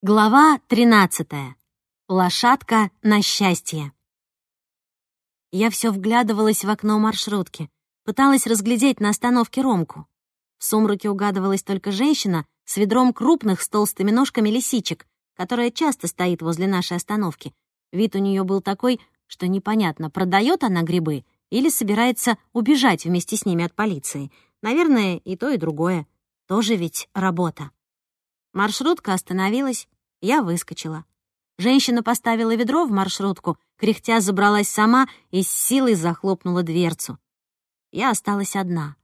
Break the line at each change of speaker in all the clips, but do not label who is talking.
Глава 13. Лошадка на счастье. Я все вглядывалась в окно маршрутки, пыталась разглядеть на остановке Ромку. В сумраке угадывалась только женщина с ведром крупных с толстыми ножками лисичек, которая часто стоит возле нашей остановки. Вид у нее был такой, что непонятно, продает она грибы или собирается убежать вместе с ними от полиции. Наверное, и то, и другое. Тоже ведь работа. Маршрутка остановилась, я выскочила. Женщина поставила ведро в маршрутку, кряхтя забралась сама и с силой захлопнула дверцу. Я осталась одна.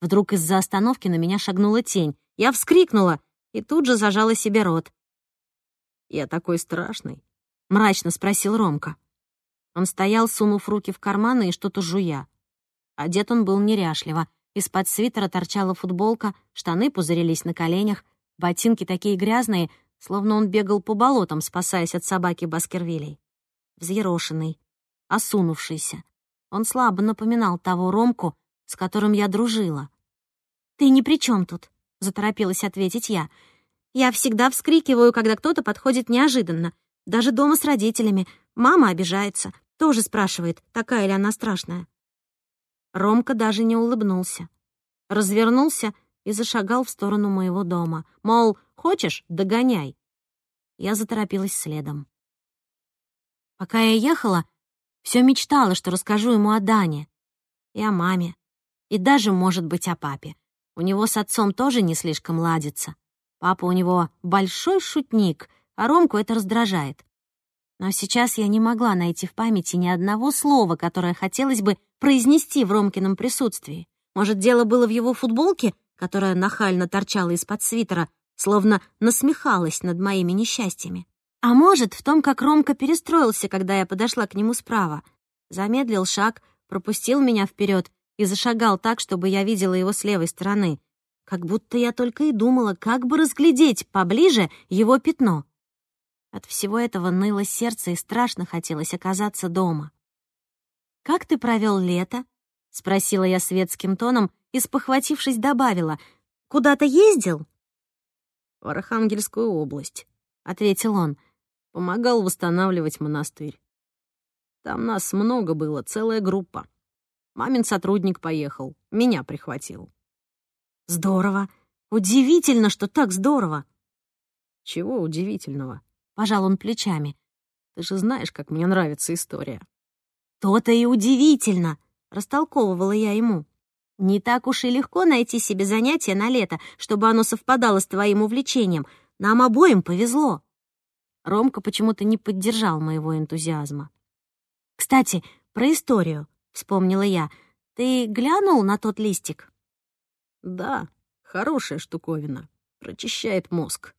Вдруг из-за остановки на меня шагнула тень. Я вскрикнула и тут же зажала себе рот. «Я такой страшный?» — мрачно спросил Ромка. Он стоял, сунув руки в карманы и что-то жуя. Одет он был неряшливо. Из-под свитера торчала футболка, штаны пузырились на коленях, Ботинки такие грязные, словно он бегал по болотам, спасаясь от собаки Баскервилей. Взъерошенный, осунувшийся. Он слабо напоминал того Ромку, с которым я дружила. «Ты ни при чем тут», — заторопилась ответить я. «Я всегда вскрикиваю, когда кто-то подходит неожиданно. Даже дома с родителями. Мама обижается. Тоже спрашивает, такая ли она страшная». Ромка даже не улыбнулся. Развернулся — и зашагал в сторону моего дома. Мол, хочешь — догоняй. Я заторопилась следом. Пока я ехала, все мечтала, что расскажу ему о Дане и о маме, и даже, может быть, о папе. У него с отцом тоже не слишком ладится. Папа у него большой шутник, а Ромку это раздражает. Но сейчас я не могла найти в памяти ни одного слова, которое хотелось бы произнести в Ромкином присутствии. Может, дело было в его футболке которая нахально торчала из-под свитера, словно насмехалась над моими несчастьями. А может, в том, как Ромка перестроился, когда я подошла к нему справа. Замедлил шаг, пропустил меня вперед и зашагал так, чтобы я видела его с левой стороны. Как будто я только и думала, как бы разглядеть поближе его пятно. От всего этого ныло сердце и страшно хотелось оказаться дома. «Как ты провел лето?» — спросила я светским тоном и, спохватившись, добавила. «Куда-то ездил?»
«В Архангельскую область», — ответил он. «Помогал восстанавливать монастырь. Там нас много было, целая группа. Мамин сотрудник поехал, меня прихватил».
«Здорово! Удивительно, что так здорово!»
«Чего удивительного?»
— пожал он плечами.
«Ты же знаешь, как мне нравится история».
«То-то и удивительно!» — растолковывала я ему. «Не так уж и легко найти себе занятие на лето, чтобы оно совпадало с твоим увлечением. Нам обоим повезло». Ромка почему-то не поддержал моего энтузиазма. «Кстати, про историю», — вспомнила я. «Ты глянул на тот листик?»
«Да, хорошая штуковина. Прочищает мозг».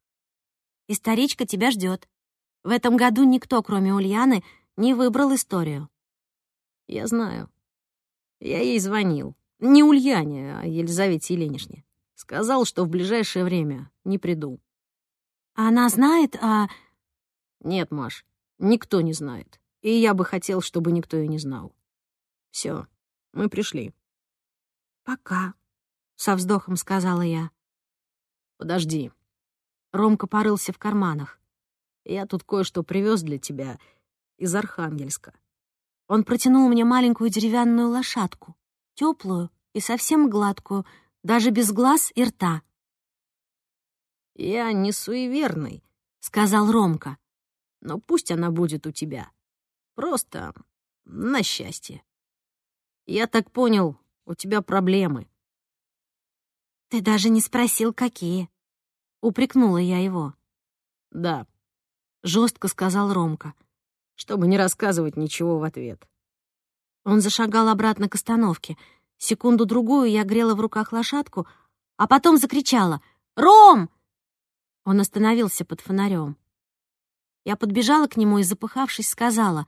«Историчка тебя ждет. В этом году никто, кроме Ульяны, не выбрал историю».
«Я знаю», я ей звонил. Не Ульяне, а Елизавете Еленишне. Сказал, что в ближайшее время не приду.
Она знает, а...
Нет, Маш, никто не знает. И я бы хотел, чтобы никто и не знал. Все, мы пришли.
Пока, со вздохом сказала я.
Подожди.
Ромка порылся в карманах.
Я тут кое-что привез для тебя из Архангельска.
Он протянул мне маленькую деревянную лошадку, теплую и совсем гладкую, даже без глаз и рта.
«Я не суеверный», —
сказал Ромка.
«Но пусть она будет у тебя. Просто на счастье. Я так понял, у тебя проблемы».
«Ты даже не спросил, какие?» — упрекнула я его.
«Да», —
жестко сказал Ромка
чтобы не рассказывать ничего в ответ.
Он зашагал обратно к остановке. Секунду-другую я грела в руках лошадку, а потом закричала «Ром!». Он остановился под фонарем. Я подбежала к нему и, запыхавшись, сказала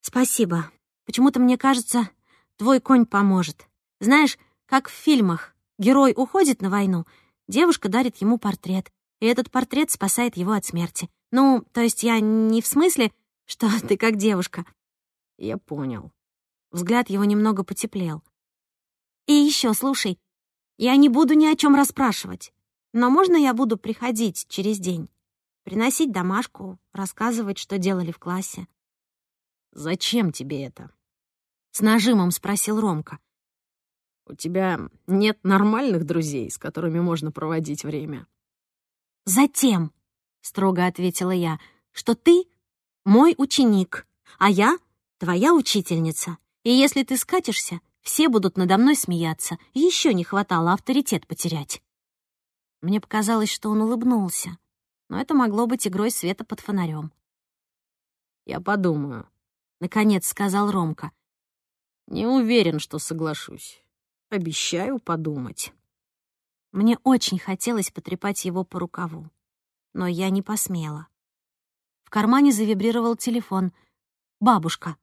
«Спасибо. Почему-то мне кажется, твой конь поможет. Знаешь, как в фильмах. Герой уходит на войну, девушка дарит ему портрет, и этот портрет спасает его от смерти. Ну, то есть я не в смысле, что ты как девушка.
Я понял.
Взгляд его немного потеплел. И еще, слушай, я не буду ни о чем расспрашивать. Но можно я буду приходить через день? приносить домашку, рассказывать, что делали в классе.
«Зачем тебе это?»
— с нажимом спросил Ромка.
«У тебя нет нормальных друзей, с которыми можно проводить время?»
«Затем», — строго ответила я, — «что ты мой ученик, а я твоя учительница. И если ты скатишься, все будут надо мной смеяться. Еще не хватало авторитет потерять». Мне показалось, что он улыбнулся, но это могло быть игрой света под фонарем.
«Я подумаю», —
наконец сказал Ромка.
«Не уверен, что соглашусь. Обещаю подумать».
Мне очень хотелось потрепать его по рукаву, но я не посмела. В кармане завибрировал телефон. Бабушка.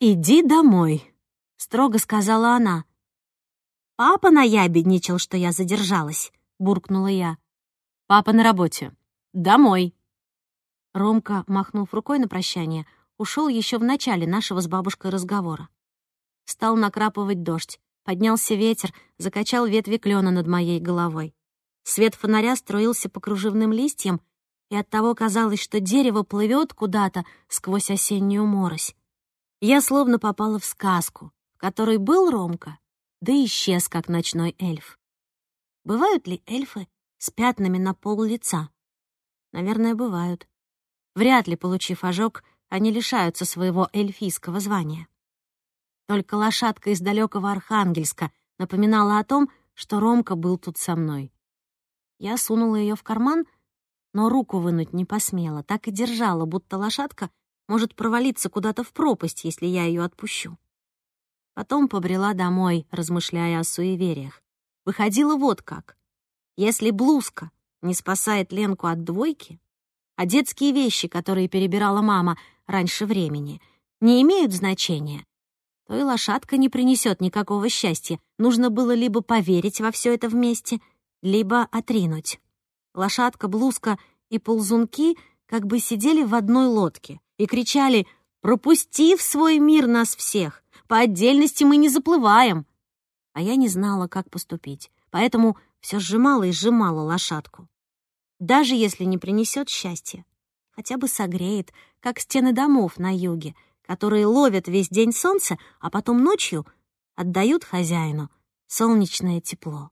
«Иди домой», — строго сказала она. «Папа наябедничал, что я задержалась», — буркнула я.
«Папа на работе. Домой».
Ромка, махнув рукой на прощание, ушел еще в начале нашего с бабушкой разговора. Стал накрапывать дождь. Поднялся ветер, закачал ветви клена над моей головой. Свет фонаря струился по кружевным листьям, и оттого казалось, что дерево плывет куда-то сквозь осеннюю морось. Я словно попала в сказку, в которой был Ромка, да исчез, как ночной эльф. Бывают ли эльфы с пятнами на пол лица? Наверное, бывают. Вряд ли, получив ожог, они лишаются своего эльфийского звания. Только лошадка из далекого Архангельска напоминала о том, что Ромка был тут со мной. Я сунула ее в карман, но руку вынуть не посмела, так и держала, будто лошадка может провалиться куда-то в пропасть, если я ее отпущу. Потом побрела домой, размышляя о суевериях. Выходило вот как. Если блузка не спасает Ленку от двойки, а детские вещи, которые перебирала мама раньше времени, не имеют значения, то и лошадка не принесет никакого счастья. Нужно было либо поверить во все это вместе, либо отринуть. Лошадка, блузка и ползунки как бы сидели в одной лодке и кричали «Пропусти в свой мир нас всех! По отдельности мы не заплываем!» А я не знала, как поступить, поэтому все сжимала и сжимала лошадку. Даже если не принесет счастья, хотя бы согреет, как стены домов на юге — которые ловят весь день солнце, а потом ночью отдают хозяину солнечное тепло.